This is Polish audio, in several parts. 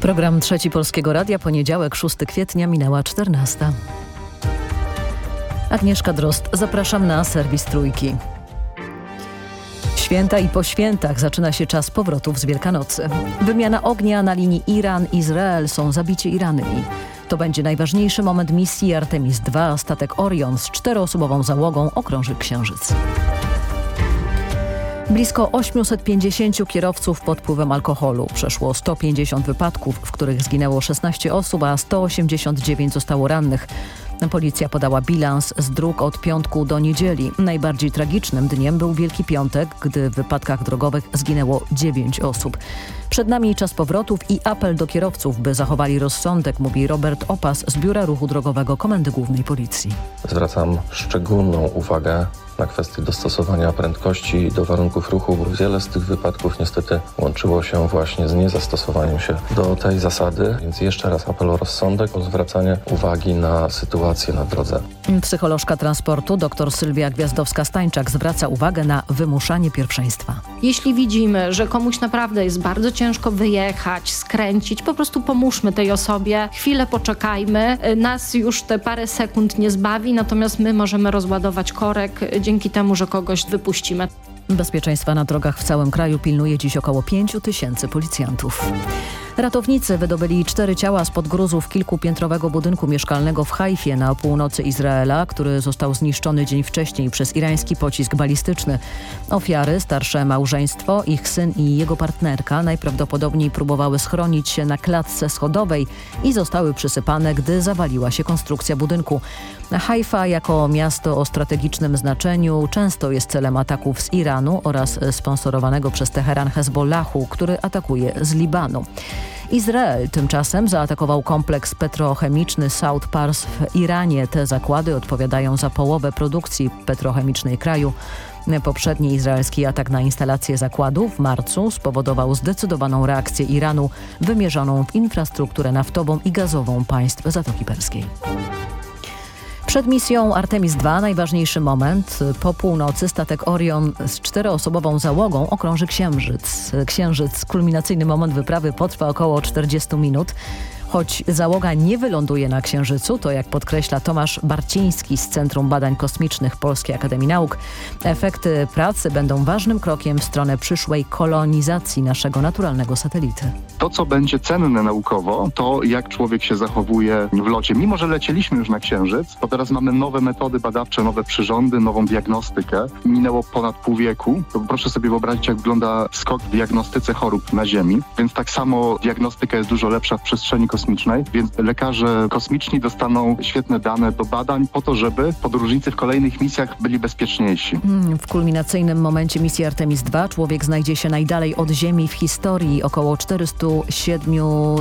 Program Trzeci Polskiego Radia, poniedziałek 6 kwietnia, minęła 14. Agnieszka Drost, zapraszam na serwis Trójki. Święta i po świętach zaczyna się czas powrotów z Wielkanocy. Wymiana ognia na linii Iran-Izrael są zabicie Iranymi. To będzie najważniejszy moment misji Artemis II. Statek Orion z czteroosobową załogą okrąży Księżyc. Blisko 850 kierowców pod wpływem alkoholu. Przeszło 150 wypadków, w których zginęło 16 osób, a 189 zostało rannych. Policja podała bilans z dróg od piątku do niedzieli. Najbardziej tragicznym dniem był Wielki Piątek, gdy w wypadkach drogowych zginęło 9 osób. Przed nami czas powrotów i apel do kierowców, by zachowali rozsądek, mówi Robert Opas z Biura Ruchu Drogowego Komendy Głównej Policji. Zwracam szczególną uwagę na kwestię dostosowania prędkości do warunków ruchu, bo wiele z tych wypadków niestety łączyło się właśnie z niezastosowaniem się do tej zasady, więc jeszcze raz apel o rozsądek, o zwracanie uwagi na sytuację na drodze. Psycholożka transportu dr Sylwia Gwiazdowska-Stańczak zwraca uwagę na wymuszanie pierwszeństwa. Jeśli widzimy, że komuś naprawdę jest bardzo ciężko wyjechać, skręcić, po prostu pomóżmy tej osobie, chwilę poczekajmy, nas już te parę sekund nie zbawi, natomiast my możemy rozładować korek dzięki temu, że kogoś wypuścimy. Bezpieczeństwa na drogach w całym kraju pilnuje dziś około 5 tysięcy policjantów. Ratownicy wydobyli cztery ciała spod gruzów kilkupiętrowego budynku mieszkalnego w Hajfie na północy Izraela, który został zniszczony dzień wcześniej przez irański pocisk balistyczny. Ofiary, starsze małżeństwo, ich syn i jego partnerka najprawdopodobniej próbowały schronić się na klatce schodowej i zostały przysypane, gdy zawaliła się konstrukcja budynku. Haifa jako miasto o strategicznym znaczeniu często jest celem ataków z Iranu oraz sponsorowanego przez Teheran Hezbollahu, który atakuje z Libanu. Izrael tymczasem zaatakował kompleks petrochemiczny South Pars w Iranie. Te zakłady odpowiadają za połowę produkcji petrochemicznej kraju. Poprzedni izraelski atak na instalację zakładu w marcu spowodował zdecydowaną reakcję Iranu wymierzoną w infrastrukturę naftową i gazową państw Zatoki Perskiej. Przed misją Artemis II najważniejszy moment. Po północy statek Orion z czteroosobową załogą okrąży Księżyc. Księżyc, kulminacyjny moment wyprawy potrwa około 40 minut. Choć załoga nie wyląduje na Księżycu, to jak podkreśla Tomasz Barciński z Centrum Badań Kosmicznych Polskiej Akademii Nauk, efekty pracy będą ważnym krokiem w stronę przyszłej kolonizacji naszego naturalnego satelity. To, co będzie cenne naukowo, to jak człowiek się zachowuje w locie. Mimo, że lecieliśmy już na Księżyc, to teraz mamy nowe metody badawcze, nowe przyrządy, nową diagnostykę. Minęło ponad pół wieku. To proszę sobie wyobrazić, jak wygląda skok w diagnostyce chorób na Ziemi. Więc tak samo diagnostyka jest dużo lepsza w przestrzeni kosmicznej kosmicznej, więc lekarze kosmiczni dostaną świetne dane do badań po to, żeby podróżnicy w kolejnych misjach byli bezpieczniejsi. W kulminacyjnym momencie misji Artemis II człowiek znajdzie się najdalej od Ziemi w historii, około 407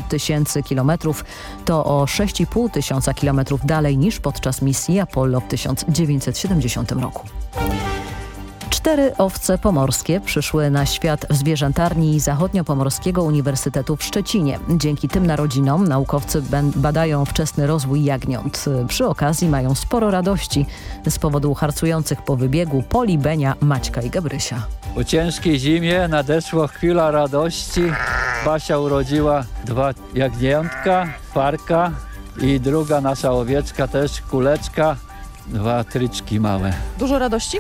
tysięcy kilometrów. To o 6,5 tysiąca kilometrów dalej niż podczas misji Apollo w 1970 roku. Cztery owce pomorskie przyszły na świat w zwierzętarni Zachodniopomorskiego Uniwersytetu w Szczecinie. Dzięki tym narodzinom naukowcy badają wczesny rozwój jagniąt. Przy okazji mają sporo radości z powodu harcujących po wybiegu Poli, Benia, Maćka i Gabrysia. Po ciężkiej zimie nadeszła chwila radości. Basia urodziła dwa jagniętka, parka i druga nasza owieczka też, kuleczka dwa tryczki małe. Dużo radości?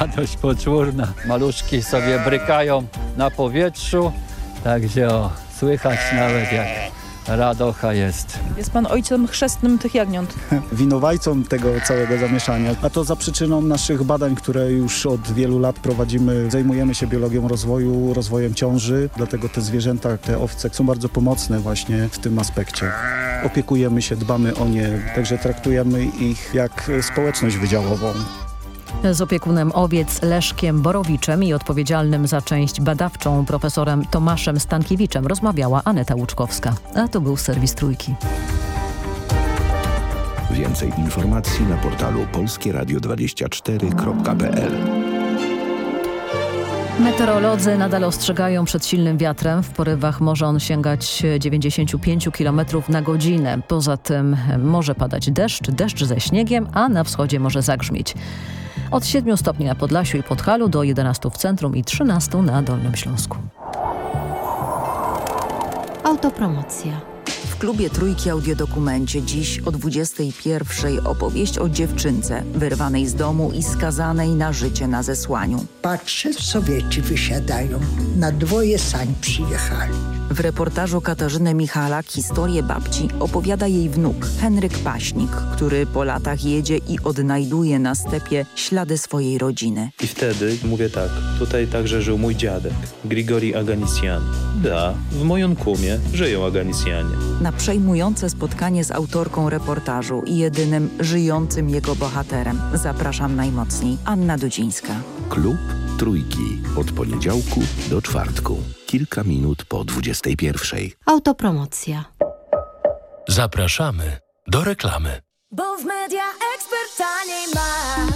Radość poczwórna. Maluszki sobie brykają na powietrzu, także o, słychać nawet jak radocha jest. Jest pan ojcem chrzestnym tych jagniąt. Winowajcą tego całego zamieszania, a to za przyczyną naszych badań, które już od wielu lat prowadzimy. Zajmujemy się biologią rozwoju, rozwojem ciąży, dlatego te zwierzęta, te owce są bardzo pomocne właśnie w tym aspekcie. Opiekujemy się, dbamy o nie, także traktujemy ich jak społeczność wydziałową. Z opiekunem owiec Leszkiem Borowiczem i odpowiedzialnym za część badawczą profesorem Tomaszem Stankiewiczem rozmawiała Aneta Łuczkowska. A to był serwis Trójki. Więcej informacji na portalu polskieradio24.pl Meteorolodzy nadal ostrzegają przed silnym wiatrem. W porywach może on sięgać 95 km na godzinę. Poza tym może padać deszcz, deszcz ze śniegiem, a na wschodzie może zagrzmieć. Od 7 stopni na Podlasiu i Podhalu do 11 w centrum i 13 na Dolnym Śląsku. Autopromocja. W klubie Trójki Audiodokumencie dziś o 21 opowieść o dziewczynce wyrwanej z domu i skazanej na życie na zesłaniu. Patrzę, Sowieci wysiadają. Na dwoje sań przyjechali. W reportażu Katarzyny Michalak historię babci opowiada jej wnuk Henryk Paśnik, który po latach jedzie i odnajduje na stepie ślady swojej rodziny. I wtedy mówię tak, tutaj także żył mój dziadek, Grigori Aganisian. Da, w moją kumie żyją Aganisjanie. Na przejmujące spotkanie z autorką reportażu i jedynym żyjącym jego bohaterem zapraszam najmocniej Anna Dudzińska. Klub Trójki od poniedziałku do czwartku. Kilka minut po 21. Autopromocja. Zapraszamy do reklamy. Bo w Media Expert taniej masz.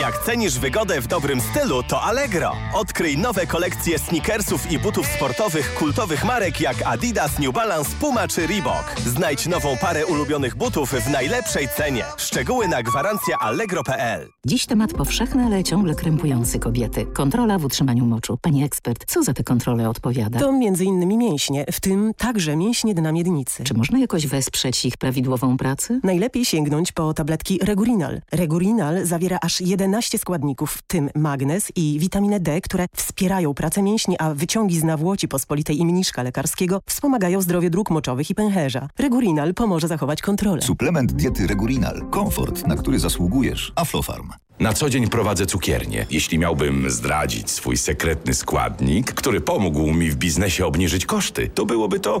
Jak cenisz wygodę w dobrym stylu, to Allegro. Odkryj nowe kolekcje sneakersów i butów sportowych kultowych marek jak Adidas, New Balance, Puma czy Reebok. Znajdź nową parę ulubionych butów w najlepszej cenie. Szczegóły na gwarancja allegro.pl. Dziś temat powszechny, ale ciągle krępujący kobiety. Kontrola w utrzymaniu moczu. Pani ekspert, co za te kontrole odpowiada? To między innymi mięśnie, w tym także mięśnie dna miednicy. Czy można jakoś wesprzeć ich prawidłową pracę? Najlepiej sięgnąć po tabletki Regurinal. Regurinal zawiera aż 11 składników, w tym magnez i witaminę D, które wspierają pracę mięśni, a wyciągi z nawłoci pospolitej i mniszka lekarskiego wspomagają zdrowie dróg moczowych i pęcherza. Regurinal pomoże zachować kontrolę. Suplement diety Regurinal. Komfort, na który zasługujesz. Aflofarm. Na co dzień prowadzę cukiernię. Jeśli miałbym zdradzić swój sekretny składnik, który pomógł mi w biznesie obniżyć koszty, to byłoby to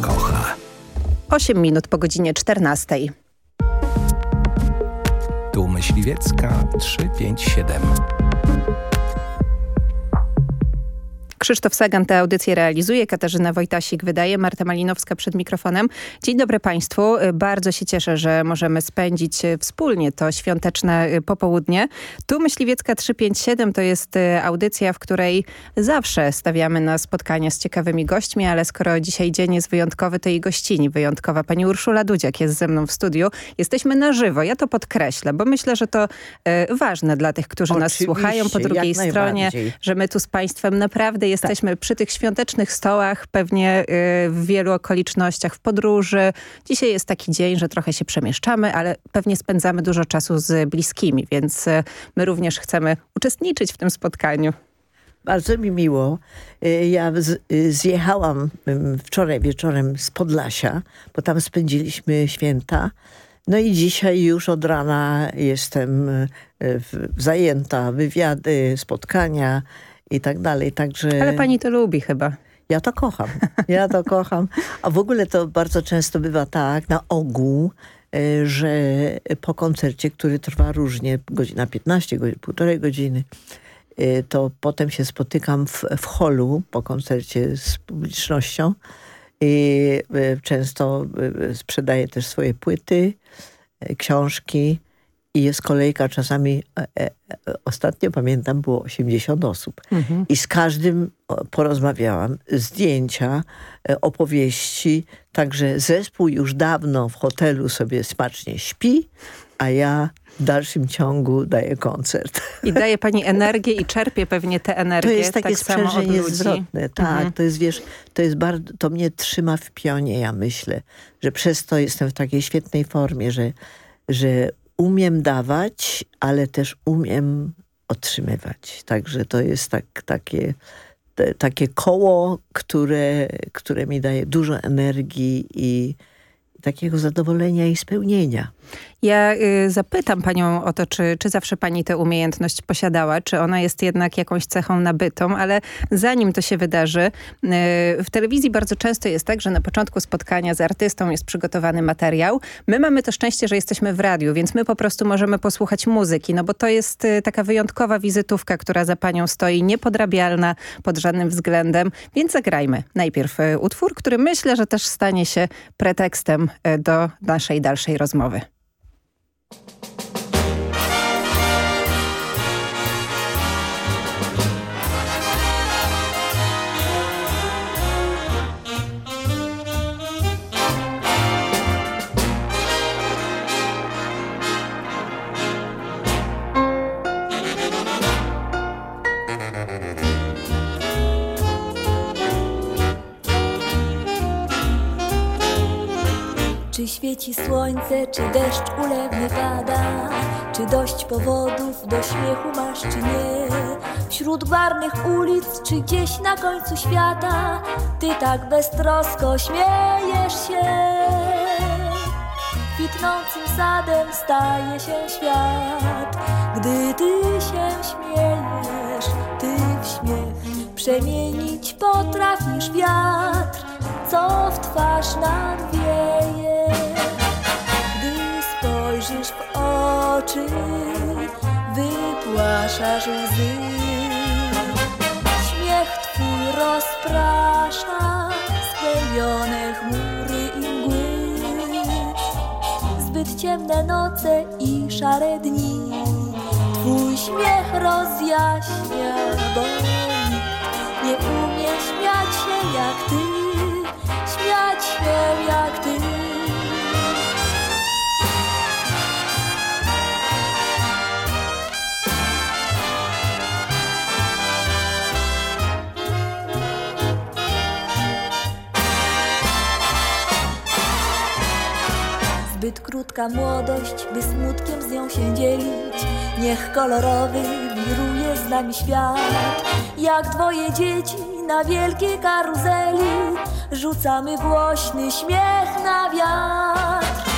Kocha. 8 minut po godzinie 14. Tu Myśliwiecka 357. Krzysztof Sagan tę audycję realizuje, Katarzyna Wojtasik wydaje, Marta Malinowska przed mikrofonem. Dzień dobry Państwu. Bardzo się cieszę, że możemy spędzić wspólnie to świąteczne popołudnie. Tu Myśliwiecka 357 to jest audycja, w której zawsze stawiamy na spotkania z ciekawymi gośćmi, ale skoro dzisiaj dzień jest wyjątkowy, to i gościni wyjątkowa. Pani Urszula Dudziak jest ze mną w studiu. Jesteśmy na żywo, ja to podkreślę, bo myślę, że to e, ważne dla tych, którzy Oczywiście, nas słuchają po drugiej stronie, że my tu z Państwem naprawdę jesteśmy tak. przy tych świątecznych stołach, pewnie y, w wielu okolicznościach, w podróży. Dzisiaj jest taki dzień, że trochę się przemieszczamy, ale pewnie spędzamy dużo czasu z bliskimi, więc y, my również chcemy uczestniczyć w tym spotkaniu. Bardzo mi miło. Ja z, zjechałam wczoraj wieczorem z Podlasia, bo tam spędziliśmy święta. No i dzisiaj już od rana jestem zajęta, wywiady, spotkania i tak dalej. Także... Ale pani to lubi chyba. Ja to kocham. Ja to kocham. A w ogóle to bardzo często bywa tak, na ogół, e, że po koncercie, który trwa różnie, godzina 15, godzin, półtorej godziny, e, to potem się spotykam w, w holu po koncercie z publicznością i e, często sprzedaję też swoje płyty, książki i jest kolejka czasami, e, e, ostatnio pamiętam było 80 osób mhm. i z każdym porozmawiałam, zdjęcia, e, opowieści, także zespół już dawno w hotelu sobie smacznie śpi, a ja w dalszym ciągu daję koncert. I daje pani energię i czerpie pewnie tę energię. To jest takie tak sprzężenie zwrotne. Tak, mhm. to jest, wiesz, to jest bardzo, to mnie trzyma w pionie, ja myślę, że przez to jestem w takiej świetnej formie, że, że umiem dawać, ale też umiem otrzymywać. Także to jest tak, takie, te, takie koło, które, które mi daje dużo energii i takiego zadowolenia i spełnienia. Ja y, zapytam panią o to, czy, czy zawsze pani tę umiejętność posiadała, czy ona jest jednak jakąś cechą nabytą, ale zanim to się wydarzy, y, w telewizji bardzo często jest tak, że na początku spotkania z artystą jest przygotowany materiał. My mamy to szczęście, że jesteśmy w radiu, więc my po prostu możemy posłuchać muzyki, no bo to jest y, taka wyjątkowa wizytówka, która za panią stoi, niepodrabialna pod żadnym względem, więc zagrajmy najpierw y, utwór, który myślę, że też stanie się pretekstem y, do naszej dalszej rozmowy. Świeci słońce, czy deszcz ulewny pada? Czy dość powodów do śmiechu masz, czy nie? Wśród gwarnych ulic, czy gdzieś na końcu świata? Ty tak beztrosko śmiejesz się. Kwitnącym sadem staje się świat. Gdy ty się śmiejesz, ty w śmiech Przemienić potrafisz wiatr co w twarz nam wieje. Gdy spojrzysz w oczy, wypłaszasz łzy. Śmiech twój rozprasza spełnione chmury i mgły. Zbyt ciemne noce i szare dni, twój śmiech rozjaśnia, bo nie umie śmiać się jak ty się jak ty. Zbyt krótka młodość, by smutkiem z nią się dzielić. Niech kolorowy wiruje z nami świat, jak dwoje dzieci na wielkiej karuzeli rzucamy głośny śmiech na wiatr.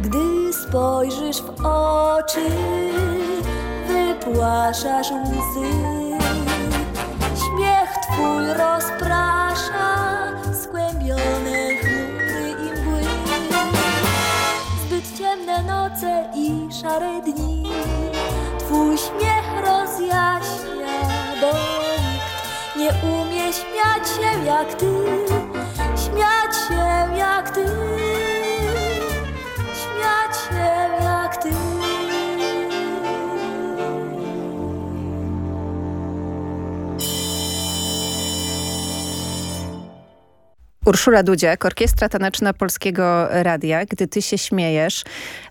Gdy spojrzysz w oczy, wypłaszasz łzy. Umie śmiać się jak ty Śmiać się jak ty Urszula Dudziak, Orkiestra Taneczna Polskiego Radia, Gdy ty się śmiejesz.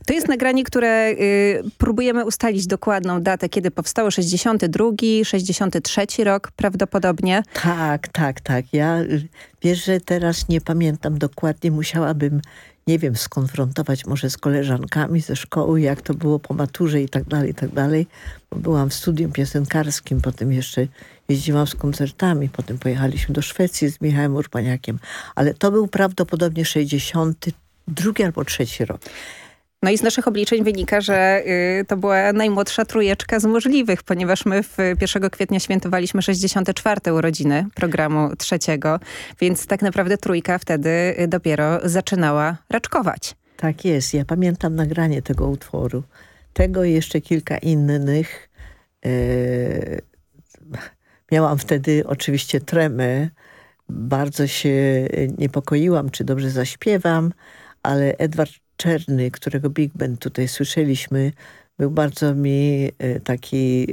To jest nagranie, które y, próbujemy ustalić dokładną datę, kiedy powstało 62, 63 rok prawdopodobnie. Tak, tak, tak. Ja y, Wiesz, że teraz nie pamiętam dokładnie, musiałabym, nie wiem, skonfrontować może z koleżankami ze szkoły, jak to było po maturze i tak dalej, i tak dalej. Byłam w studium piosenkarskim, potem jeszcze jeździłam z koncertami, potem pojechaliśmy do Szwecji z Michałem Urbaniakiem, ale to był prawdopodobnie 62 albo trzeci rok. No i z naszych obliczeń wynika, że y, to była najmłodsza trójeczka z możliwych, ponieważ my w 1 kwietnia świętowaliśmy 64. urodziny programu trzeciego, więc tak naprawdę trójka wtedy y, dopiero zaczynała raczkować. Tak jest. Ja pamiętam nagranie tego utworu. Tego i jeszcze kilka innych. Y, miałam wtedy oczywiście tremę. Bardzo się niepokoiłam, czy dobrze zaśpiewam, ale Edward Czerny, którego Big Band tutaj słyszeliśmy, był bardzo mi e, taki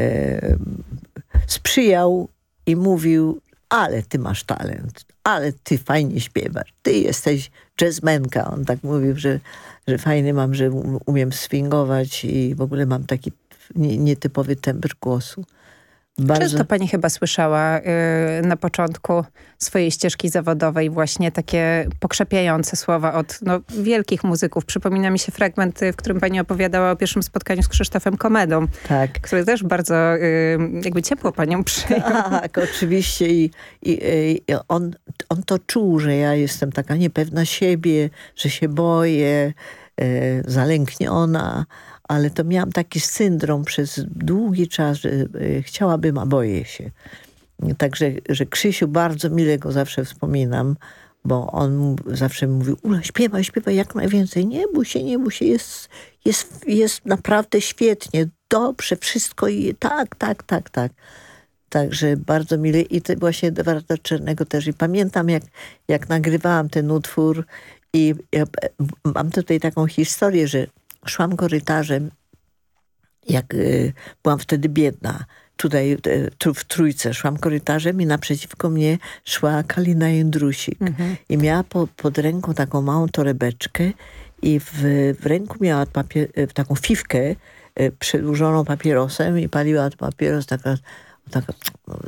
e, sprzyjał i mówił, ale ty masz talent, ale ty fajnie śpiewasz, ty jesteś jazzmenka. On tak mówił, że, że fajnie mam, że umiem swingować i w ogóle mam taki nietypowy tembr głosu. Bardzo... Często pani chyba słyszała y, na początku swojej ścieżki zawodowej właśnie takie pokrzepiające słowa od no, wielkich muzyków. Przypomina mi się fragment, w którym pani opowiadała o pierwszym spotkaniu z Krzysztofem Komedą. Tak. Który też bardzo y, jakby ciepło panią przyjął. Tak, oczywiście. I, i, i on, on to czuł, że ja jestem taka niepewna siebie, że się boję, y, zalękniona ale to miałam taki syndrom przez długi czas, że e, chciałabym, a boję się. Także, że Krzysiu bardzo mile go zawsze wspominam, bo on zawsze mówił, Ula, śpiewaj, śpiewaj jak najwięcej. Nie bój się, nie bój się, jest, jest, jest naprawdę świetnie, dobrze, wszystko i tak, tak, tak, tak. Także bardzo mile i to właśnie Edwarda Czernego też. I pamiętam, jak, jak nagrywałam ten utwór i ja, mam tutaj taką historię, że szłam korytarzem, jak y, byłam wtedy biedna, tutaj y, w Trójce szłam korytarzem i naprzeciwko mnie szła Kalina Jędrusik. Mhm. I miała po, pod ręką taką małą torebeczkę i w, w ręku miała papier, y, taką fiwkę y, przedłużoną papierosem i paliła papieros taka, taka,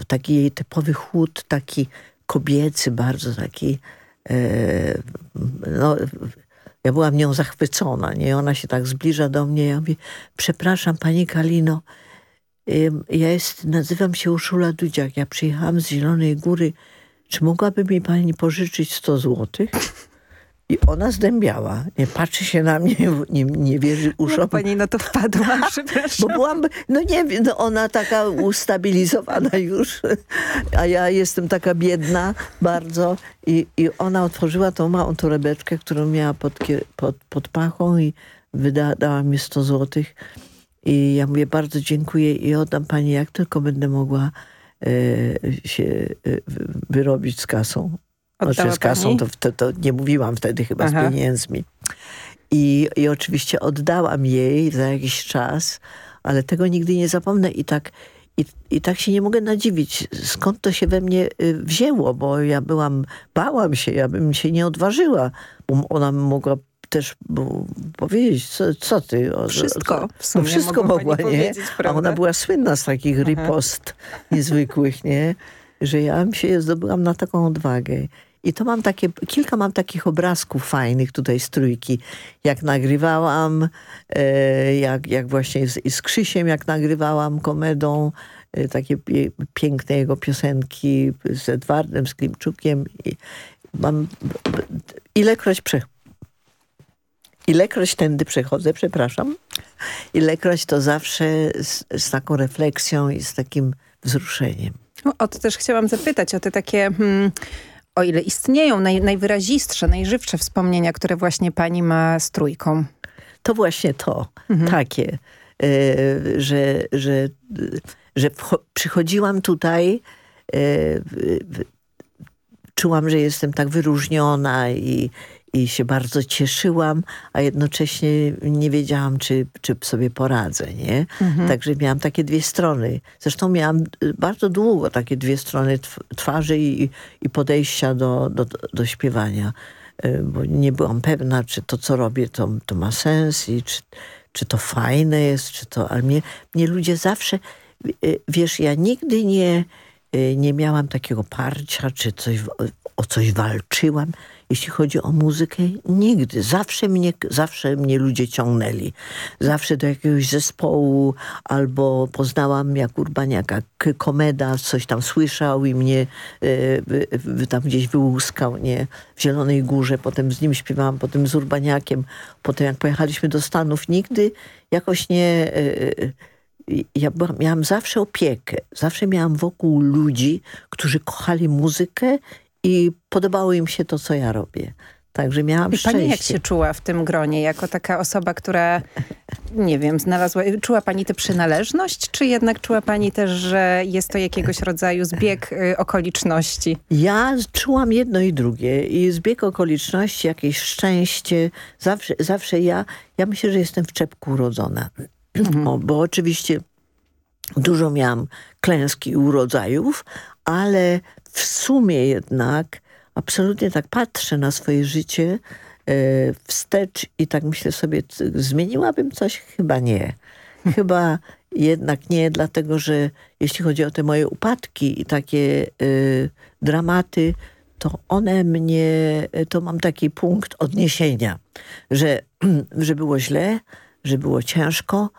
taki jej typowy chłód, taki kobiecy, bardzo taki y, no, ja byłam nią zachwycona, nie? Ona się tak zbliża do mnie. Ja mówię, przepraszam pani Kalino, ja jest, nazywam się Urszula Dudziak. Ja przyjechałam z Zielonej Góry. Czy mogłaby mi pani pożyczyć 100 złotych? I ona zdębiała. Nie patrzy się na mnie, nie, nie wierzy uszom. Jak pani no to wpadła, przepraszam. Bo byłam, no nie wiem, no ona taka ustabilizowana już, a ja jestem taka biedna bardzo. I, i ona otworzyła tą małą torebeczkę, którą miała pod, pod, pod pachą i wydała mi 100 złotych. I ja mówię, bardzo dziękuję i oddam pani, jak tylko będę mogła e, się e, wyrobić z kasą. Oddała z kasą to, to, to, nie mówiłam wtedy chyba Aha. z pieniędzmi. I, I oczywiście oddałam jej za jakiś czas, ale tego nigdy nie zapomnę i tak, i, i tak się nie mogę nadziwić, skąd to się we mnie y, wzięło, bo ja byłam, bałam się, ja bym się nie odważyła, bo ona mogła też powiedzieć, co, co ty? Wszystko w sumie Wszystko mogła, nie? A ona była słynna z takich Aha. ripost niezwykłych, nie? Że ja się zdobyłam na taką odwagę. I to mam takie, kilka mam takich obrazków fajnych tutaj z trójki. Jak nagrywałam, e, jak, jak właśnie z, z Krzysiem, jak nagrywałam komedą, e, takie piękne jego piosenki z Edwardem, z Klimczukiem. I mam ilekroć prze, ilekroć tędy przechodzę, przepraszam, ilekroć to zawsze z, z taką refleksją i z takim wzruszeniem. O to też chciałam zapytać, o te takie... Hmm o ile istnieją naj, najwyrazistsze, najżywsze wspomnienia, które właśnie pani ma z trójką? To właśnie to, mhm. takie, e, że, że, że przychodziłam tutaj, e, czułam, że jestem tak wyróżniona i, i się bardzo cieszyłam, a jednocześnie nie wiedziałam, czy, czy sobie poradzę, nie? Mhm. Także miałam takie dwie strony. Zresztą miałam y, bardzo długo takie dwie strony twarzy i, i podejścia do, do, do śpiewania, y, bo nie byłam pewna, czy to, co robię, to, to ma sens i czy, czy to fajne jest, czy to... Ale mnie, mnie ludzie zawsze... Y, wiesz, ja nigdy nie nie miałam takiego parcia, czy coś, o coś walczyłam. Jeśli chodzi o muzykę, nigdy. Zawsze mnie, zawsze mnie ludzie ciągnęli. Zawsze do jakiegoś zespołu, albo poznałam jak Urbaniaka Komeda, coś tam słyszał i mnie y, y, tam gdzieś wyłuskał, nie? W Zielonej Górze. Potem z nim śpiewałam, potem z Urbaniakiem. Potem jak pojechaliśmy do Stanów, nigdy jakoś nie... Y, ja miałam zawsze opiekę. Zawsze miałam wokół ludzi, którzy kochali muzykę i podobało im się to, co ja robię. Także miałam I szczęście. Pani jak się czuła w tym gronie, jako taka osoba, która, nie wiem, znalazła, czuła Pani tę przynależność, czy jednak czuła Pani też, że jest to jakiegoś rodzaju zbieg y, okoliczności? Ja czułam jedno i drugie. I zbieg okoliczności, jakieś szczęście. Zawsze, zawsze ja, ja myślę, że jestem w czepku urodzona. Mhm. O, bo oczywiście dużo miałam klęski urodzajów, ale w sumie jednak absolutnie tak patrzę na swoje życie e, wstecz i tak myślę sobie, zmieniłabym coś? Chyba nie. Chyba jednak nie, dlatego że jeśli chodzi o te moje upadki i takie y, dramaty, to one mnie, to mam taki punkt odniesienia, że, że było źle, że było ciężko,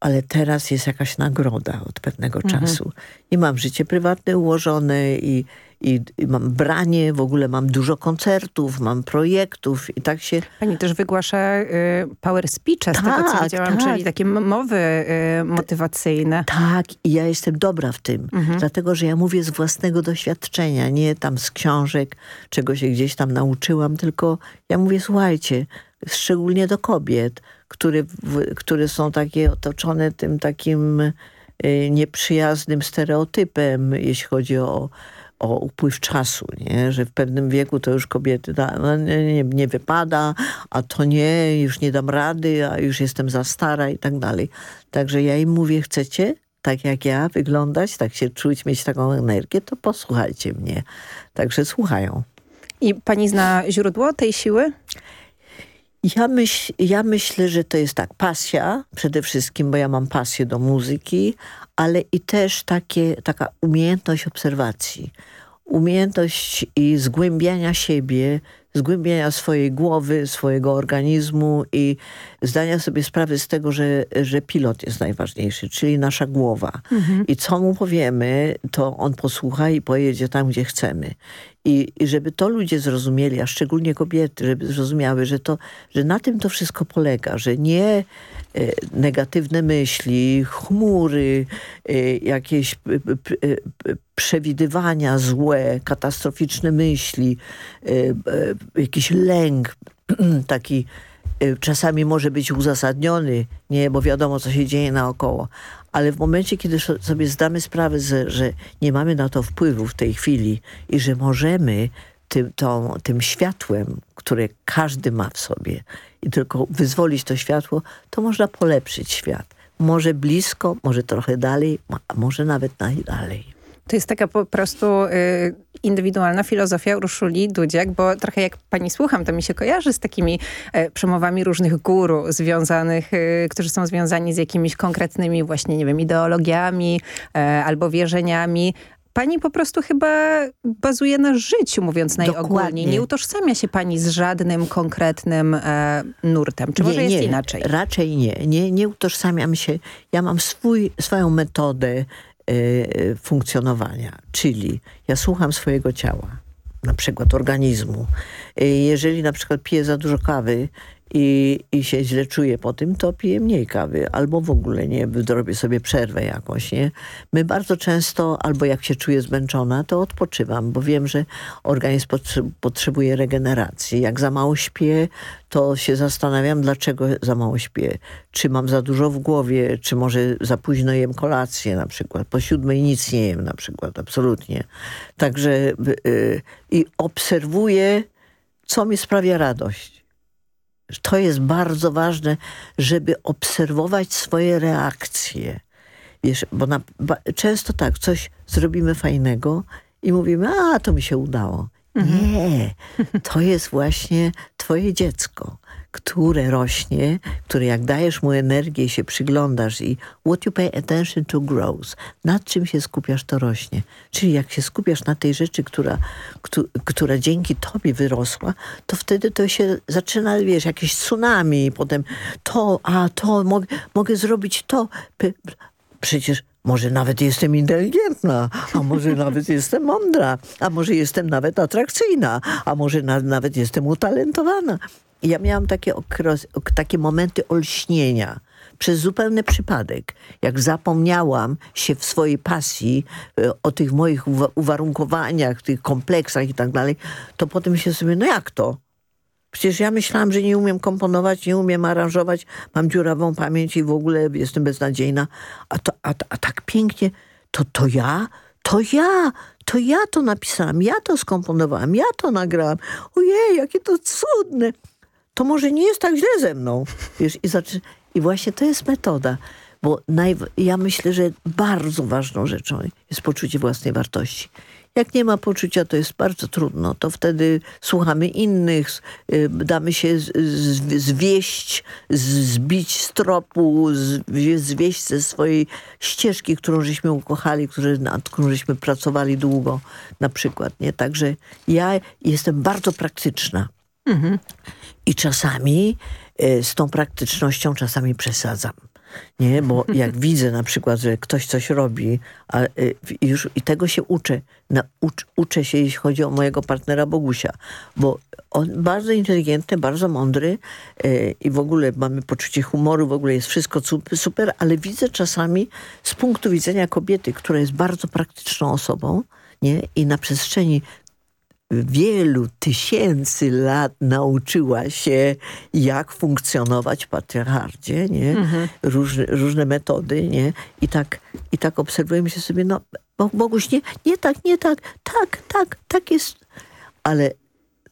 ale teraz jest jakaś nagroda od pewnego mhm. czasu. I mam życie prywatne ułożone i, i, i, mam branie, w ogóle mam dużo koncertów, mam projektów i tak się... Pani też wygłasza y, power speeches, tak, tego co tak, widziałam, tak. czyli takie mowy y, motywacyjne. Tak, i ja jestem dobra w tym, mhm. dlatego, że ja mówię z własnego doświadczenia, nie tam z książek, czego się gdzieś tam nauczyłam, tylko ja mówię, słuchajcie, szczególnie do kobiet, które, które są takie otoczone tym takim y, nieprzyjaznym stereotypem, jeśli chodzi o, o upływ czasu, nie? że w pewnym wieku to już kobiety no, nie, nie, wypada, a to nie, już nie dam rady, a już jestem za stara i tak dalej. Także ja im mówię, chcecie tak jak ja wyglądać, tak się czuć, mieć taką energię, to posłuchajcie mnie. Także słuchają. I pani zna źródło tej siły? Ja, myśl, ja myślę, że to jest tak, pasja przede wszystkim, bo ja mam pasję do muzyki, ale i też takie, taka umiejętność obserwacji. Umiejętność i zgłębiania siebie, zgłębiania swojej głowy, swojego organizmu i zdania sobie sprawy z tego, że, że pilot jest najważniejszy, czyli nasza głowa. Mhm. I co mu powiemy, to on posłucha i pojedzie tam, gdzie chcemy. I, I, żeby to ludzie zrozumieli, a szczególnie kobiety, żeby zrozumiały, że, to, że na tym to wszystko polega, że nie e, negatywne myśli, chmury, e, jakieś p, p, p, przewidywania złe, katastroficzne myśli, e, e jakiś lęk taki e, czasami może być uzasadniony, nie, bo wiadomo, co się dzieje naokoło, ale w momencie, kiedy sobie zdamy sprawę, że nie mamy na to wpływu w tej chwili i że możemy tym, tą, tym światłem, które każdy ma w sobie i tylko wyzwolić to światło, to można polepszyć świat. Może blisko, może trochę dalej, a może nawet najdalej. To jest taka po prostu y, indywidualna filozofia Urszuli Dudziak, bo trochę jak pani słucham, to mi się kojarzy z takimi y, przemowami różnych guru związanych, y, którzy są związani z jakimiś konkretnymi właśnie, nie wiem, ideologiami y, albo wierzeniami, pani po prostu chyba bazuje na życiu, mówiąc najogólniej. Dokładnie. Nie utożsamia się pani z żadnym konkretnym e, nurtem. Czy nie, może jest nie, inaczej? Raczej nie. nie. Nie utożsamiam się. Ja mam swój, swoją metodę funkcjonowania. Czyli ja słucham swojego ciała, na przykład organizmu. Y, jeżeli na przykład piję za dużo kawy i, i się źle czuję po tym, to piję mniej kawy. Albo w ogóle nie, zrobię sobie przerwę jakąś. Nie? My bardzo często, albo jak się czuję zmęczona, to odpoczywam, bo wiem, że organizm potrzebuje regeneracji. Jak za mało śpię, to się zastanawiam, dlaczego za mało śpię. Czy mam za dużo w głowie, czy może za późno jem kolację na przykład. Po siódmej nic nie jem na przykład, absolutnie. Także yy, i obserwuję, co mi sprawia radość to jest bardzo ważne, żeby obserwować swoje reakcje. Wiesz, bo na, często tak, coś zrobimy fajnego i mówimy, a to mi się udało. Mhm. Nie, to jest właśnie twoje dziecko, które rośnie, które jak dajesz mu energię się przyglądasz i what you pay attention to grows. Nad czym się skupiasz, to rośnie. Czyli jak się skupiasz na tej rzeczy, która, która dzięki tobie wyrosła, to wtedy to się zaczyna, wiesz, jakieś tsunami i potem to, a to, mogę, mogę zrobić to. Przecież może nawet jestem inteligentna, a może nawet jestem mądra, a może jestem nawet atrakcyjna, a może na, nawet jestem utalentowana. Ja miałam takie, okres, takie momenty olśnienia przez zupełny przypadek. Jak zapomniałam się w swojej pasji e, o tych moich uwarunkowaniach, tych kompleksach i tak dalej, to potem się sobie, no jak to? Przecież ja myślałam, że nie umiem komponować, nie umiem aranżować, mam dziurawą pamięć i w ogóle jestem beznadziejna. A, to, a, a tak pięknie, to to ja? To ja! To ja to napisałam, ja to skomponowałam, ja to nagrałam. Ojej, jakie to cudne! To może nie jest tak źle ze mną. Wiesz, i, i właśnie to jest metoda. Bo ja myślę, że bardzo ważną rzeczą jest poczucie własnej wartości. Jak nie ma poczucia, to jest bardzo trudno. To wtedy słuchamy innych, y, damy się zwieść, zbić z tropu, zwieść ze swojej ścieżki, którą żeśmy ukochali, nad którą żeśmy pracowali długo na przykład. Nie? Także ja jestem bardzo praktyczna. Mhm. I czasami y, z tą praktycznością czasami przesadzam. Nie, bo jak widzę na przykład, że ktoś coś robi a, y, już, i tego się uczę. Na, ucz, uczę się, jeśli chodzi o mojego partnera Bogusia, bo on bardzo inteligentny, bardzo mądry y, i w ogóle mamy poczucie humoru, w ogóle jest wszystko super, ale widzę czasami z punktu widzenia kobiety, która jest bardzo praktyczną osobą, nie? I na przestrzeni wielu tysięcy lat nauczyła się, jak funkcjonować w patriarchacie, nie? Mhm. Różne, różne metody, nie? I tak, i tak obserwujemy się sobie, no Boguś, nie, nie tak, nie tak, tak, tak, tak jest. Ale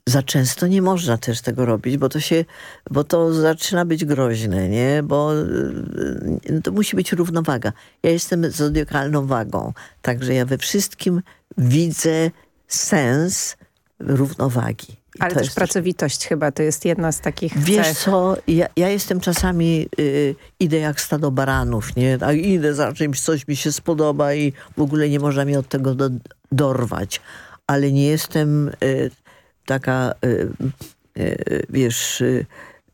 za często nie można też tego robić, bo to się, bo to zaczyna być groźne, nie? Bo y, to musi być równowaga. Ja jestem zodiakalną wagą, także ja we wszystkim widzę sens, równowagi. I Ale też pracowitość chyba to jest jedna z takich Wiesz cech. co, ja, ja jestem czasami, y, idę jak stado baranów, nie? A idę za czymś, coś mi się spodoba i w ogóle nie można mnie od tego do, dorwać. Ale nie jestem y, taka, y, y wiesz, y,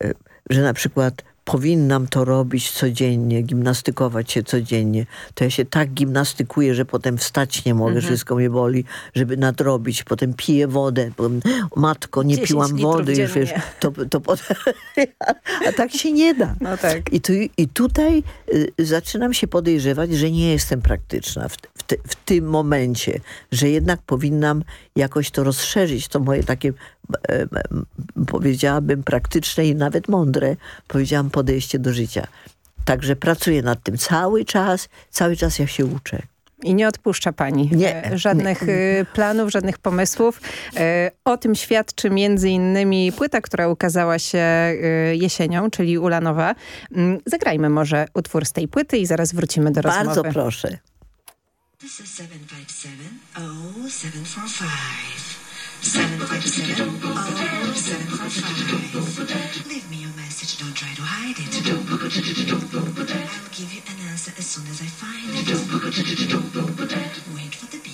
y, że na przykład powinnam to robić codziennie, gimnastykować się codziennie, to ja się tak gimnastykuję, że potem wstać nie mogę, mhm. wszystko mnie boli, żeby nadrobić. Potem piję wodę, bo, matko, nie piłam wody, już wiesz, to, to potem, a tak się nie da. No tak. I, tu, i tutaj y, zaczynam się podejrzewać, że nie jestem praktyczna w, w, te, w tym momencie, że jednak powinnam jakoś to rozszerzyć, to moje takie e, powiedziałabym praktyczne i nawet mądre, powiedziałam podejście do życia. Także pracuję nad tym cały czas, cały czas ja się uczę. I nie odpuszcza pani nie, e, żadnych nie. E, planów, żadnych pomysłów. O tym świadczy między innymi płyta, która ukazała się jesienią, czyli Ulanowa. Mm, zagrajmy może utwór z tej płyty i zaraz wrócimy do Bardzo rozmowy. Bardzo proszę. This is 757 0745. 757 0745. Leave me your message, don't try to hide it. I'll give you an answer as soon as I find it. Wait for the beat.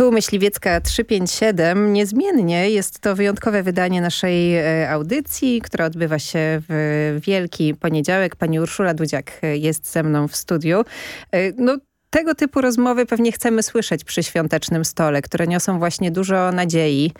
Tu Myśliwiecka 357. Niezmiennie jest to wyjątkowe wydanie naszej e, audycji, która odbywa się w Wielki Poniedziałek. Pani Urszula Dudziak e, jest ze mną w studiu. E, no, tego typu rozmowy pewnie chcemy słyszeć przy świątecznym stole, które niosą właśnie dużo nadziei,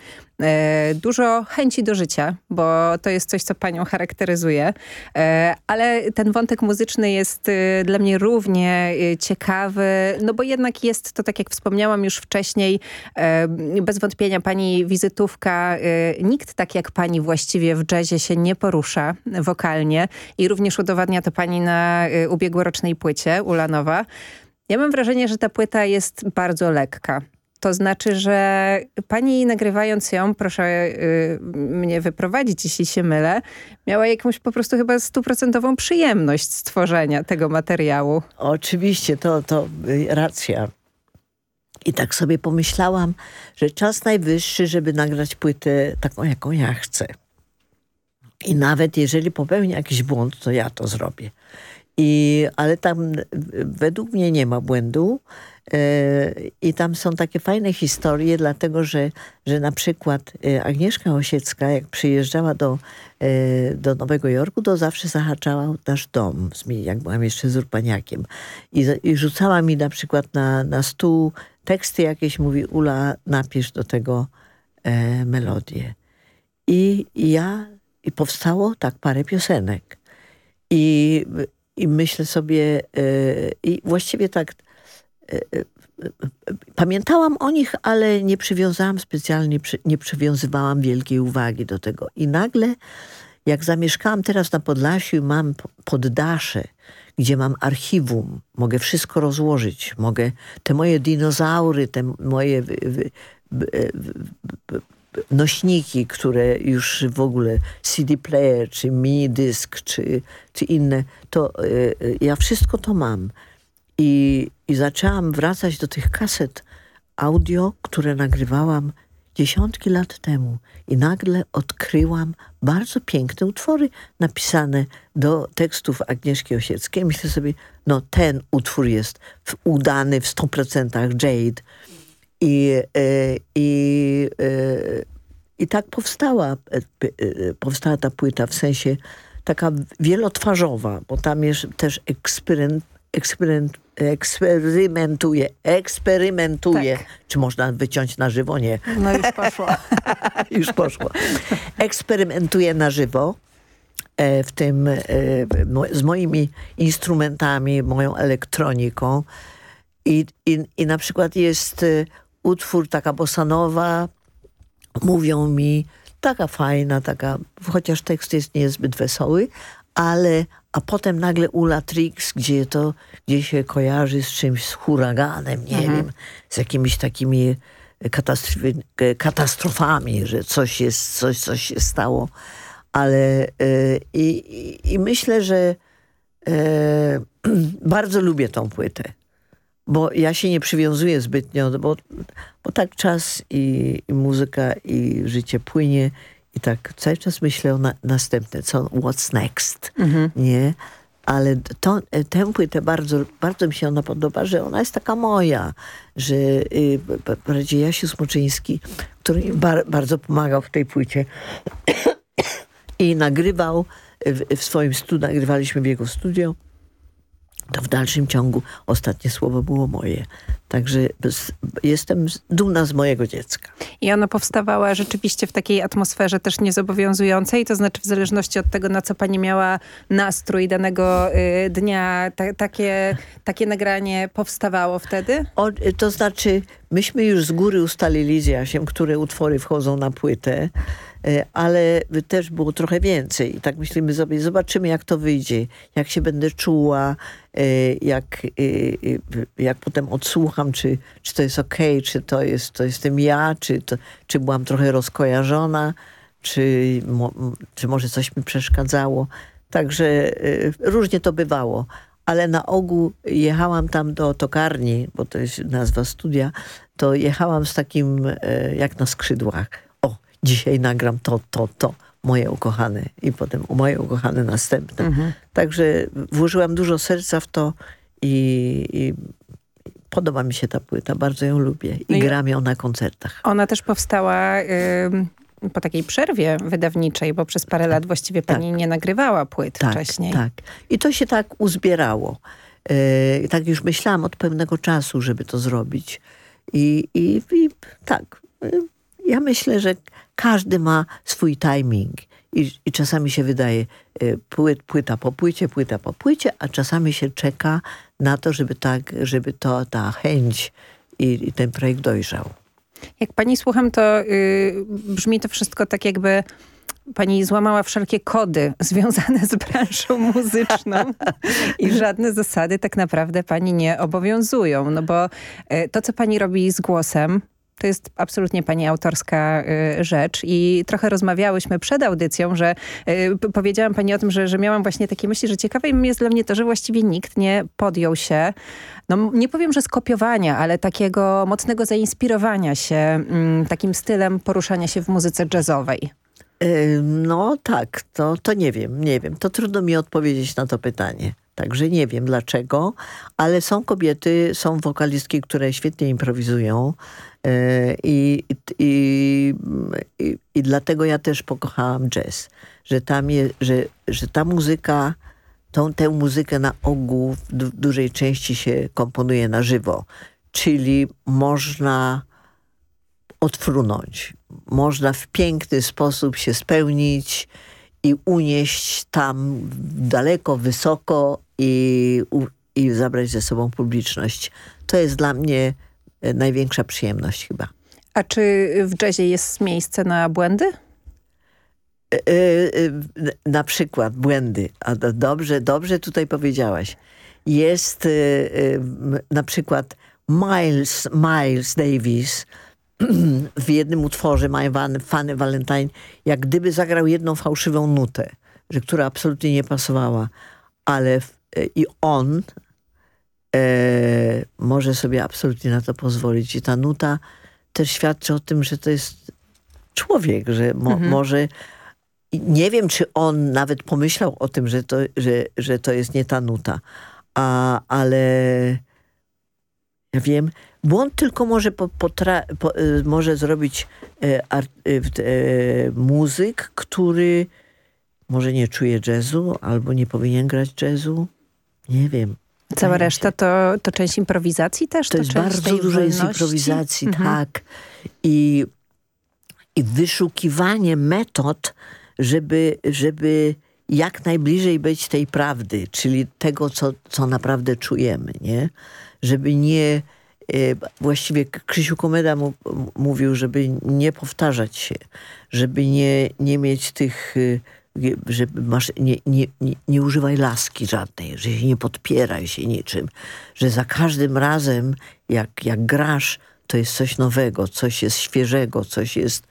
e, dużo chęci do życia, bo to jest coś, co panią charakteryzuje. E, ale ten wątek muzyczny jest e, dla mnie równie e, ciekawy, no bo jednak jest to, tak jak wspomniałam już wcześniej, e, bez wątpienia pani wizytówka, e, nikt tak jak pani właściwie w jazzie się nie porusza wokalnie i również udowadnia to pani na ubiegłorocznej płycie Ulanowa. Ja mam wrażenie, że ta płyta jest bardzo lekka. To znaczy, że pani nagrywając ją, proszę y, mnie wyprowadzić, jeśli się mylę, miała jakąś po prostu chyba stuprocentową przyjemność stworzenia tego materiału. Oczywiście, to, to y, racja. I tak sobie pomyślałam, że czas najwyższy, żeby nagrać płytę taką, jaką ja chcę. I nawet jeżeli popełnię jakiś błąd, to ja to zrobię. I, ale tam według mnie nie ma błędu. E, I tam są takie fajne historie, dlatego że, że na przykład e, Agnieszka Osiecka, jak przyjeżdżała do, e, do Nowego Jorku, to zawsze zahaczała nasz dom, jak byłam jeszcze z Urpaniakiem. I, i rzucała mi na przykład na, na stół teksty jakieś, mówi Ula, napisz do tego e, melodię. I, ja, i powstało tak parę piosenek. I i myślę sobie, e, i właściwie tak e, e, pamiętałam o nich, ale nie przywiązałam specjalnie, nie przywiązywałam wielkiej uwagi do tego. I nagle, jak zamieszkałam teraz na Podlasiu, mam poddasze, gdzie mam archiwum, mogę wszystko rozłożyć, mogę te moje dinozaury, te moje nośniki, które już w ogóle CD player, czy mini dysk, czy, czy inne, to y, ja wszystko to mam. I, I zaczęłam wracać do tych kaset audio, które nagrywałam dziesiątki lat temu. I nagle odkryłam bardzo piękne utwory napisane do tekstów Agnieszki Osieckiej. Myślę sobie, no ten utwór jest udany w 100% Jade. I, e, i, e, i tak powstała, e, powstała ta płyta w sensie taka wielotwarzowa, bo tam jest też eksperyment, eksperyment, eksperymentuje, eksperymentuje. Tak. Czy można wyciąć na żywo? Nie. No już poszło. już poszło. Eksperymentuje na żywo w tym z moimi instrumentami, moją elektroniką. I, i, i na przykład jest utwór, taka bosanowa, mówią mi, taka fajna, taka, chociaż tekst jest niezbyt wesoły, ale, a potem nagle Ula Trix, gdzie to, gdzie się kojarzy z czymś, z huraganem, nie mhm. wiem, z jakimiś takimi katastrofami, że coś jest, coś, coś się stało. Ale y, i, i, myślę, że y, bardzo lubię tą płytę bo ja się nie przywiązuję zbytnio, bo, bo tak czas i, i muzyka i życie płynie i tak cały czas myślę o na, następne, co, what's next, mhm. nie? Ale to, tę płytę bardzo, bardzo mi się ona podoba, że ona jest taka moja, że y, bardziej Jasiu Smoczyński, który mi bar, bardzo pomagał w tej płycie i nagrywał w, w swoim studiu, nagrywaliśmy w jego studio, to w dalszym ciągu ostatnie słowo było moje. Także jestem dumna z mojego dziecka. I ona powstawała rzeczywiście w takiej atmosferze też niezobowiązującej, to znaczy w zależności od tego, na co pani miała nastrój danego y, dnia, ta, takie, takie nagranie powstawało wtedy? O, to znaczy, myśmy już z góry ustalili z Jasiem, które utwory wchodzą na płytę. E, ale też było trochę więcej. I tak myślimy sobie, zobaczymy jak to wyjdzie, jak się będę czuła, e, jak, e, jak potem odsłucham, czy, czy to jest ok, czy to, jest, to jestem ja, czy, to, czy byłam trochę rozkojarzona, czy, czy może coś mi przeszkadzało. Także różnie to bywało. Ale na ogół jechałam tam do tokarni, bo to jest nazwa studia, to jechałam z takim jak na skrzydłach dzisiaj nagram to, to, to, moje ukochane i potem moje ukochane następne. Mhm. Także włożyłam dużo serca w to i, i podoba mi się ta płyta, bardzo ją lubię i, No i- gram ją na koncertach. Ona też powstała po takiej przerwie wydawniczej, bo przez parę lat właściwie pani nie nagrywała płyt Tak, wcześniej. tak. I to się tak uzbierało. E, tak już myślałam od pewnego czasu, żeby to zrobić. I, i, i tak, e, ja myślę, że każdy ma swój timing. I, i czasami się wydaje e, płyt, płyta po płycie, płyta po płycie, a czasami się czeka na to, żeby tak, żeby to, ta chęć i, i ten projekt dojrzał. Jak pani słucham, to y, brzmi to wszystko tak jakby pani złamała wszelkie kody związane z branżą muzyczną i żadne zasady tak naprawdę pani nie obowiązują. No bo y, to, co pani robi z głosem, to jest absolutnie pani autorska y, rzecz i trochę rozmawiałyśmy przed audycją, że y, powiedziałam pani o tym, że, że miałam właśnie takie myśli, że ciekawe jest dla mnie to, że właściwie nikt nie podjął się, no nie powiem, że skopiowania, ale takiego mocnego zainspirowania się mm, takim stylem poruszania się w muzyce jazzowej. No tak, to, to nie wiem, nie wiem. To trudno mi odpowiedzieć na to pytanie. Także nie wiem dlaczego, ale są kobiety, są wokalistki, które świetnie improwizują i, i, i, i dlatego ja też pokochałam jazz. Że, tam je, że, że ta muzyka, tą, tę muzykę na ogół w du- dużej części się komponuje na żywo. Czyli można odfrunąć. Można w piękny sposób się spełnić i unieść tam daleko, wysoko i, i zabrać ze sobą publiczność. To jest dla mnie e, największa przyjemność chyba. A czy w jazzie jest miejsce na błędy? E, e, Na przykład błędy. A do- dobrze, dobrze tutaj powiedziałaś. Jest na przykład Miles, Miles Davis w jednym utworze My Fanny Valentine, jak gdyby zagrał jedną fałszywą nutę, że, która absolutnie nie pasowała. Ale i on e, może sobie absolutnie na to pozwolić. I ta nuta też świadczy o tym, że to jest człowiek, że mo, Mhm. może... Nie wiem, czy on nawet pomyślał o tym, że to, że, że to jest nie ta nuta. A, ale ja wiem, błąd tylko może, po, potra, po, y, może zrobić e, art, w- e, muzyk, który może nie czuje jazzu, albo nie powinien grać jazzu. Nie wiem. Cała reszta to, to część improwizacji też? To jest część bardzo dużo jest improwizacji, Mhm. tak. I, I wyszukiwanie metod, żeby, żeby jak najbliżej być tej prawdy, czyli tego, co, co naprawdę czujemy, nie? Żeby nie... e, Właściwie Krzysiu Komeda mu, mówił, żeby nie powtarzać się, żeby nie, nie mieć tych... y, Żeby masz, nie, nie, nie, nie używaj laski żadnej, że się nie podpieraj się niczym, że za każdym razem, jak, jak grasz, to jest coś nowego, coś jest świeżego, coś jest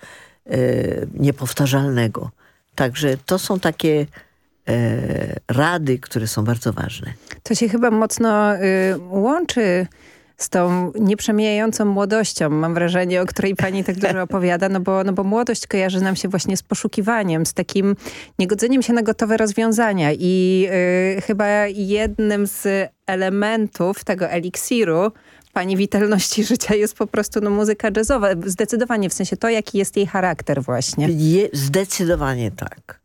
e, niepowtarzalnego. Także to są takie e, rady, które są bardzo ważne. To się chyba mocno y, łączy z tą nieprzemijającą młodością, mam wrażenie, o której pani tak dużo opowiada, no bo, no bo młodość kojarzy nam się właśnie z poszukiwaniem, z takim niegodzeniem się na gotowe rozwiązania i y, chyba jednym z elementów tego eliksiru pani witalności życia jest po prostu no, muzyka jazzowa. Zdecydowanie, w sensie to, jaki jest jej charakter właśnie. Je, zdecydowanie tak.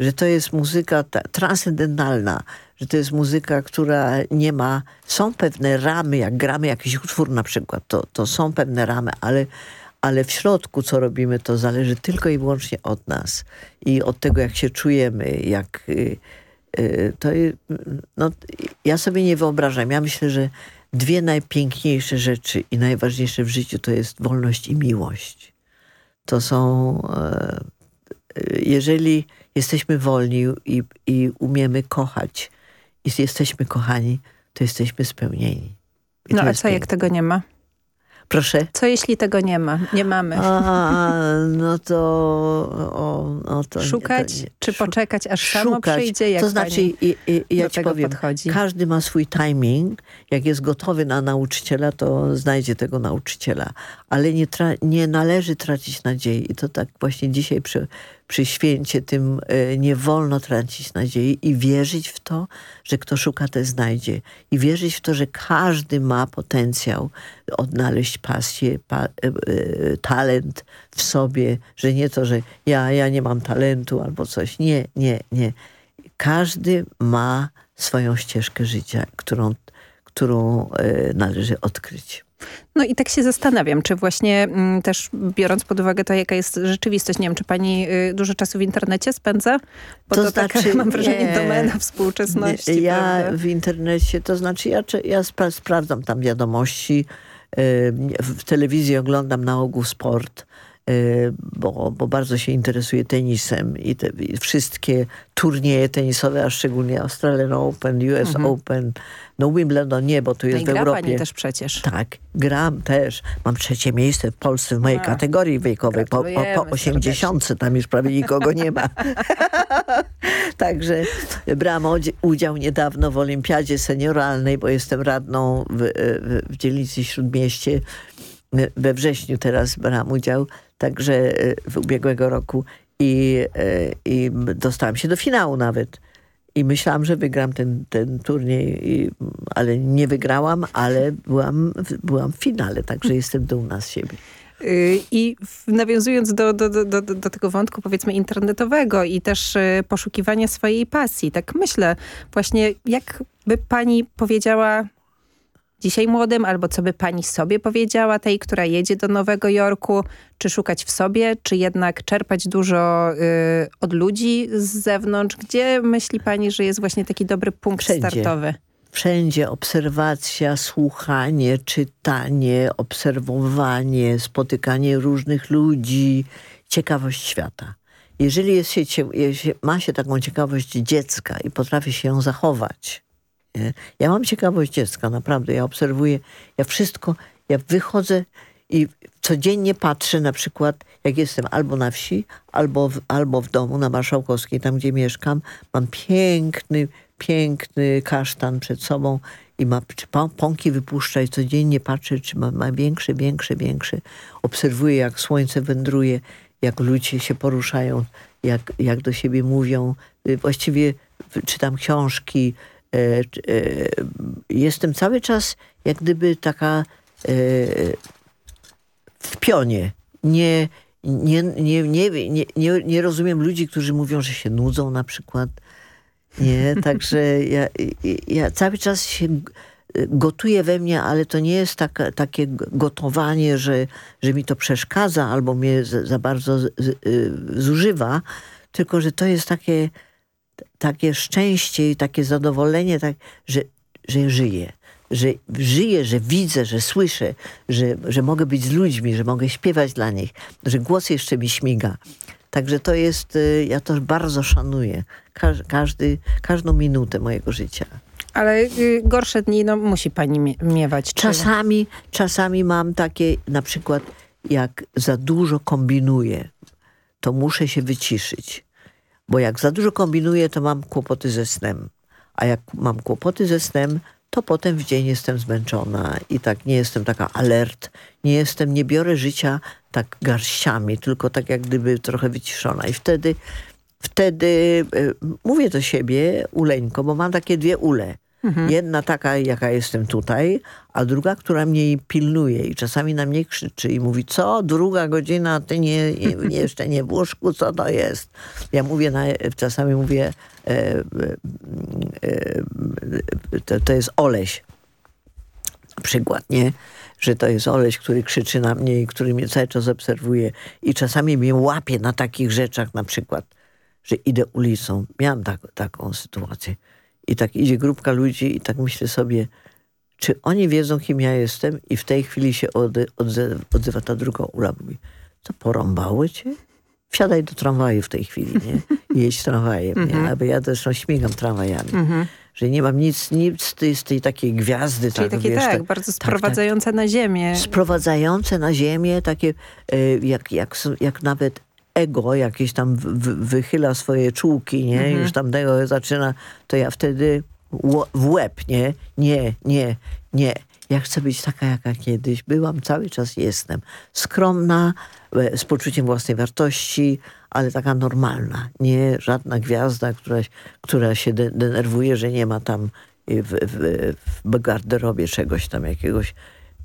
Że to jest muzyka ta, transcendentalna, że to jest muzyka, która nie ma... Są pewne ramy, jak gramy jakiś utwór na przykład, to, to są pewne ramy, ale, ale w środku, co robimy, to zależy tylko i wyłącznie od nas i od tego, jak się czujemy, jak... y, y, to, no, ja sobie nie wyobrażam. Ja myślę, że dwie najpiękniejsze rzeczy i najważniejsze w życiu to jest wolność i miłość. To są... E, jeżeli jesteśmy wolni i, i umiemy kochać i jesteśmy kochani, to jesteśmy spełnieni. I No a co jak piękne. tego nie ma? Proszę? Co jeśli tego nie ma? Nie mamy. A, no to... O, no to nie- Szukać, to nie. czy poczekać, aż samo Szukać. przyjdzie, jak To znaczy, i, i, ja ci powiem, podchodzi? każdy ma swój timing. Jak jest gotowy na nauczyciela, to znajdzie tego nauczyciela. Ale nie, nie należy tracić nadziei. I to tak właśnie dzisiaj przy, przy święcie tym e, nie wolno tracić nadziei i wierzyć w to, że kto szuka, te znajdzie. I wierzyć w to, że każdy ma potencjał odnaleźć pasję, pa, e, e, talent w sobie, że nie to, że ja, ja nie mam talentu albo coś. Nie, nie, nie. Każdy ma swoją ścieżkę życia, którą, którą należy odkryć. No i tak się zastanawiam, czy właśnie m, mm, też biorąc pod uwagę to, jaka jest rzeczywistość, nie wiem, czy pani y, dużo czasu w internecie spędza? Bo to, to znaczy, taka, mam wrażenie, nie, domena współczesności. Ja prawda? w internecie, to znaczy ja, ja spra sprawdzam tam wiadomości, y, w telewizji oglądam na ogół sport, bo, bo bardzo się interesuje tenisem i, te, i wszystkie turnieje tenisowe, a szczególnie Australian Open, US mhm. Open, no Wimbledon nie, bo tu jest no w Europie. pani też przecież. Tak, gram też. Mam trzecie miejsce w Polsce w mojej a, kategorii wiekowej. Po, po, po 80 tam już prawie nikogo nie ma. Także brałam udział niedawno w olimpiadzie senioralnej, bo jestem radną w, w, w dzielnicy Śródmieście. We wrześniu teraz brałam udział także e, w ubiegłego roku i, e, i dostałam się do finału nawet. I myślałam, że wygram ten, ten turniej, i, ale nie wygrałam, ale byłam, byłam w finale, także jestem dumna z siebie. Y, I nawiązując do, do, do, do, tego wątku powiedzmy internetowego i też y, poszukiwania swojej pasji, tak myślę właśnie jak by pani powiedziała dzisiaj młodym, albo co by pani sobie powiedziała, tej, która jedzie do Nowego Jorku, czy szukać w sobie, czy jednak czerpać dużo y, od ludzi z zewnątrz? Gdzie myśli pani, że jest właśnie taki dobry punkt Wszędzie. startowy? Wszędzie obserwacja, słuchanie, czytanie, obserwowanie, spotykanie różnych ludzi, ciekawość świata. Jeżeli jest się, ma się taką ciekawość dziecka i potrafi się ją zachować, nie? Ja mam ciekawość dziecka, naprawdę. Ja obserwuję, ja wszystko, ja wychodzę i codziennie patrzę na przykład, jak jestem albo na wsi, albo w, albo w domu na Marszałkowskiej, tam gdzie mieszkam. Mam piękny, piękny kasztan przed sobą i ma czy pąki wypuszcza i codziennie patrzę, czy ma, ma większe, większe, większe. Obserwuję, jak słońce wędruje, jak ludzie się poruszają, jak, jak do siebie mówią. Y, właściwie czytam książki, jestem cały czas jak gdyby taka e, w pionie. Nie, nie, nie, nie, nie, nie rozumiem ludzi, którzy mówią, że się nudzą na przykład. Nie, także ja, ja cały czas się gotuje we mnie, ale to nie jest taka, takie gotowanie, że, że mi to przeszkadza albo mnie za, bardzo zużywa, tylko że to jest takie takie szczęście i takie zadowolenie, tak, że, że żyję. Że żyję, że widzę, że słyszę, że, że mogę być z ludźmi, że mogę śpiewać dla nich, że głos jeszcze mi śmiga. Także to jest, y, ja to bardzo szanuję. każdy, każdą minutę mojego życia. Ale y, gorsze dni no, musi pani miewać. Czasami, czasami mam takie, na przykład jak za dużo kombinuję, to muszę się wyciszyć. Bo jak za dużo kombinuję, to mam kłopoty ze snem. A jak mam kłopoty ze snem, to potem w dzień jestem zmęczona i tak nie jestem taka alert. Nie jestem, nie biorę życia tak garściami, tylko tak jak gdyby trochę wyciszona. I wtedy, wtedy y, mówię do siebie uleńko, bo mam takie dwie ule. Mhm. Jedna taka, jaka jestem tutaj, a druga, która mnie pilnuje i czasami na mnie krzyczy i mówi, co, druga godzina, ty nie, nie, jeszcze nie w łóżku, co to jest? Ja mówię, na, czasami mówię, e, e, e, to, to jest Oleś. Na przykład, nie? Że to jest Oleś, który krzyczy na mnie i który mnie cały czas obserwuje i czasami mnie łapie na takich rzeczach, na przykład, że idę ulicą. Miałam tak, taką sytuację i tak idzie grupka ludzi i tak myślę sobie, czy oni wiedzą, kim ja jestem? I w tej chwili się odzywa, odzywa ta druga ula. Mówi, to porąbały cię? Wsiadaj do tramwaju w tej chwili, nie? I jedź tramwajem, nie? Mhm. Albo ja zresztą śmigam tramwajami. Mhm. Że nie mam nic, nic z, tej, z tej takiej gwiazdy. Czyli tak, takie, wiesz, tak, tak, bardzo sprowadzające tak, tak, na ziemię. Sprowadzające na ziemię, takie e, jak, jak, jak nawet ego jakieś tam wychyla swoje czułki, nie? Mhm. Już tam tego zaczyna, to ja wtedy w łeb, nie? Nie, nie, nie. Ja chcę być taka, jaka kiedyś byłam, cały czas jestem. Skromna, e, z poczuciem własnej wartości, ale taka normalna. Nie żadna gwiazda, która, która się de denerwuje, że nie ma tam w, w, w garderobie czegoś tam, jakiegoś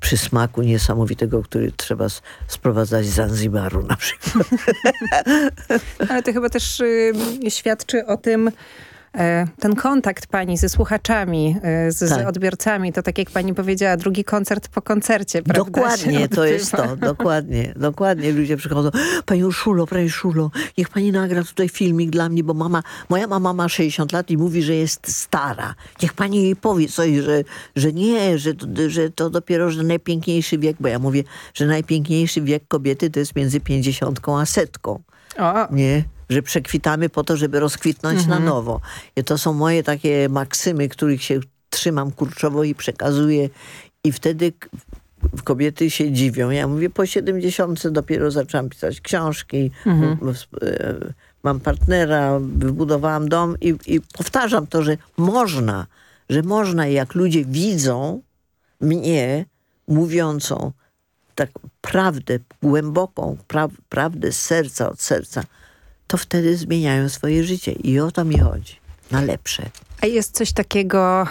przysmaku niesamowitego, który trzeba sprowadzać z Zanzibaru na przykład. Ale to chyba też y, świadczy o tym, ten kontakt pani ze słuchaczami, e, z, tak. z, odbiorcami, to tak jak pani powiedziała, drugi koncert po koncercie, prawda? Dokładnie, to jest to, dokładnie, dokładnie. Ludzie przychodzą, pani Urszulo, pani Urszulo, niech pani nagra tutaj filmik dla mnie, bo mama, moja mama ma 60 lat i mówi, że jest stara. Niech pani jej powie coś, że, że nie, że, że to dopiero, że najpiękniejszy wiek, bo ja mówię, że najpiękniejszy wiek kobiety to jest między 50 a setką. O. Nie? Że przekwitamy po to, żeby rozkwitnąć mhm. na nowo. I to są moje takie maksymy, których się trzymam kurczowo i przekazuję i wtedy kobiety się dziwią. Ja mówię, po 70 dopiero zaczęłam pisać książki, mhm. E, mam partnera, wybudowałam dom i, i powtarzam to, że można, że można jak ludzie widzą mnie mówiącą tak prawdę, głęboką pra, prawdę z serca, od serca, to wtedy zmieniają swoje życie. I o to mi chodzi. Na lepsze. A jest coś takiego e,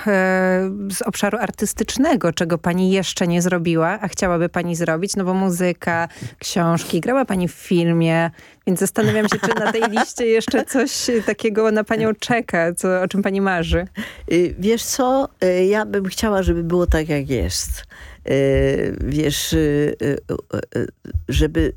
z obszaru artystycznego, czego pani jeszcze nie zrobiła, a chciałaby pani zrobić? No bo muzyka, książki, grała pani w filmie, więc zastanawiam się, czy na tej liście jeszcze coś takiego na panią czeka, co, o czym pani marzy. Y, wiesz co, y, ja bym chciała, żeby było tak, jak jest. Y, wiesz, żeby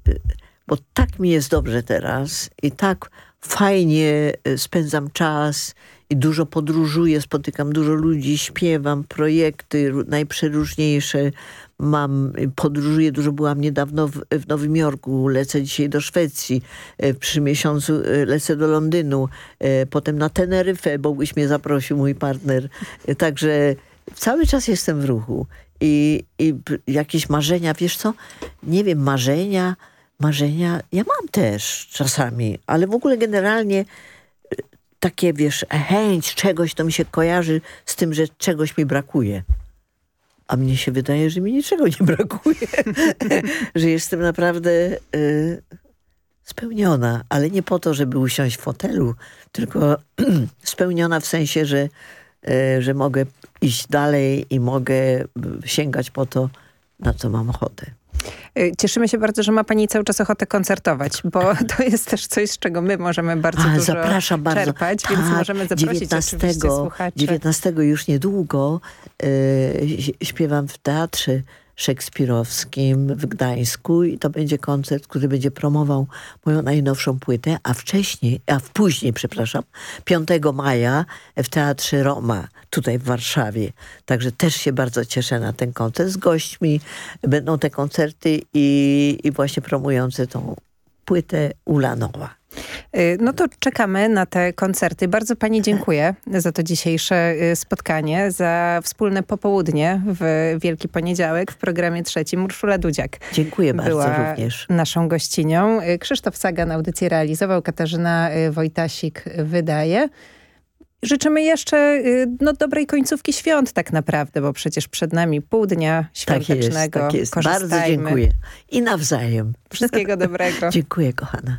bo tak mi jest dobrze teraz i tak fajnie e, spędzam czas i dużo podróżuję, spotykam dużo ludzi, śpiewam, projekty najprzeróżniejsze mam, podróżuję, dużo byłam niedawno w, w Nowym Jorku, lecę dzisiaj do Szwecji, e, przy miesiącu lecę do Londynu, potem na Teneryfę, bo byś mnie zaprosił mój partner, także cały czas jestem w ruchu i, i jakieś marzenia, wiesz co, nie wiem, marzenia, marzenia ja mam też czasami, ale w ogóle generalnie y, takie, wiesz, chęć czegoś, to mi się kojarzy z tym, że czegoś mi brakuje. A mnie się wydaje, że mi niczego nie brakuje. że jestem naprawdę y, spełniona, ale nie po to, żeby usiąść w fotelu, tylko spełniona w sensie, że, y, że mogę iść dalej i mogę sięgać po to, na co mam ochotę. Y, cieszymy się bardzo, że ma pani cały czas ochotę koncertować, bo to jest też coś, z czego my możemy bardzo A, dużo bardzo. czerpać, tak, więc możemy zaprosić 19, 19 już niedługo yy, śpiewam w teatrze szekspirowskim w Gdańsku i to będzie koncert, który będzie promował moją najnowszą płytę, a wcześniej, a później, przepraszam, 5 maja w Teatrze Roma, tutaj w Warszawie. Także też się bardzo cieszę na ten koncert. Z gośćmi będą te koncerty i, i właśnie promujące tą płytę Ulanowa. Y, no to czekamy na te koncerty. Bardzo Pani dziękuję za to dzisiejsze y, spotkanie, za wspólne popołudnie w Wielki Poniedziałek w programie trzecim. Urszula Dudziak Dziękuję była również. naszą gościnią. Y, Krzysztof Sagan audycję realizował, Katarzyna Wojtasik wydaje. Życzymy jeszcze no, dobrej końcówki świąt tak naprawdę, bo przecież przed nami pół dnia świątecznego. Tak jest, tak jest. Bardzo dziękuję. I nawzajem. Wszystkiego dobrego. dziękuję, kochana.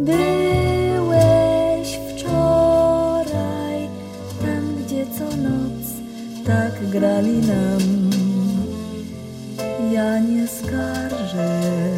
Byłeś wczoraj tam, gdzie co noc tak grali nam. Ja nie skarżę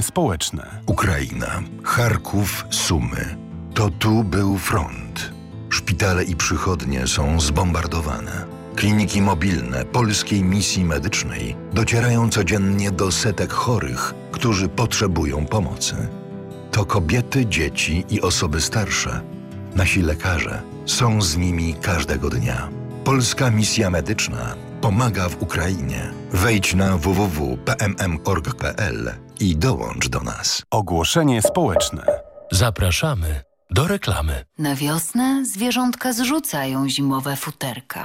Społeczne. Ukraina, Charków, Sumy. To tu był front. Szpitale i przychodnie są zbombardowane. Kliniki mobilne polskiej misji medycznej docierają codziennie do setek chorych, którzy potrzebują pomocy. To kobiety, dzieci i osoby starsze. Nasi lekarze są z nimi każdego dnia. Polska misja medyczna pomaga w Ukrainie. Wejdź na www.pmm.org.pl i dołącz do nas. Ogłoszenie społeczne. Zapraszamy do reklamy. Na wiosnę zwierzątka zrzucają zimowe futerka.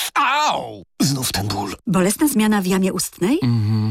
Au! Znów ten ból. Bolesna zmiana w jamie ustnej? Mhm.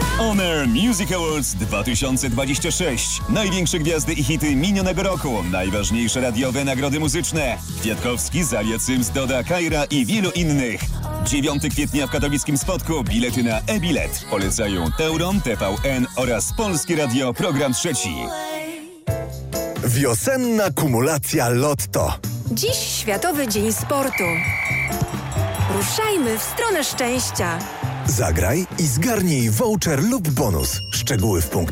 Honor Music Awards 2026. Największe gwiazdy i hity minionego roku. Najważniejsze radiowe nagrody muzyczne. Kwiatkowski, Zalia Cyms, Doda, Kajra i wielu innych. 9 kwietnia w katowickim spotku bilety na e-bilet. Polecają Teuron, TVN oraz Polskie Radio Program Trzeci. Wiosenna kumulacja Lotto. Dziś Światowy Dzień Sportu. Ruszajmy w stronę szczęścia. Zagraj i zgarnij voucher lub bonus. Szczegóły w punktach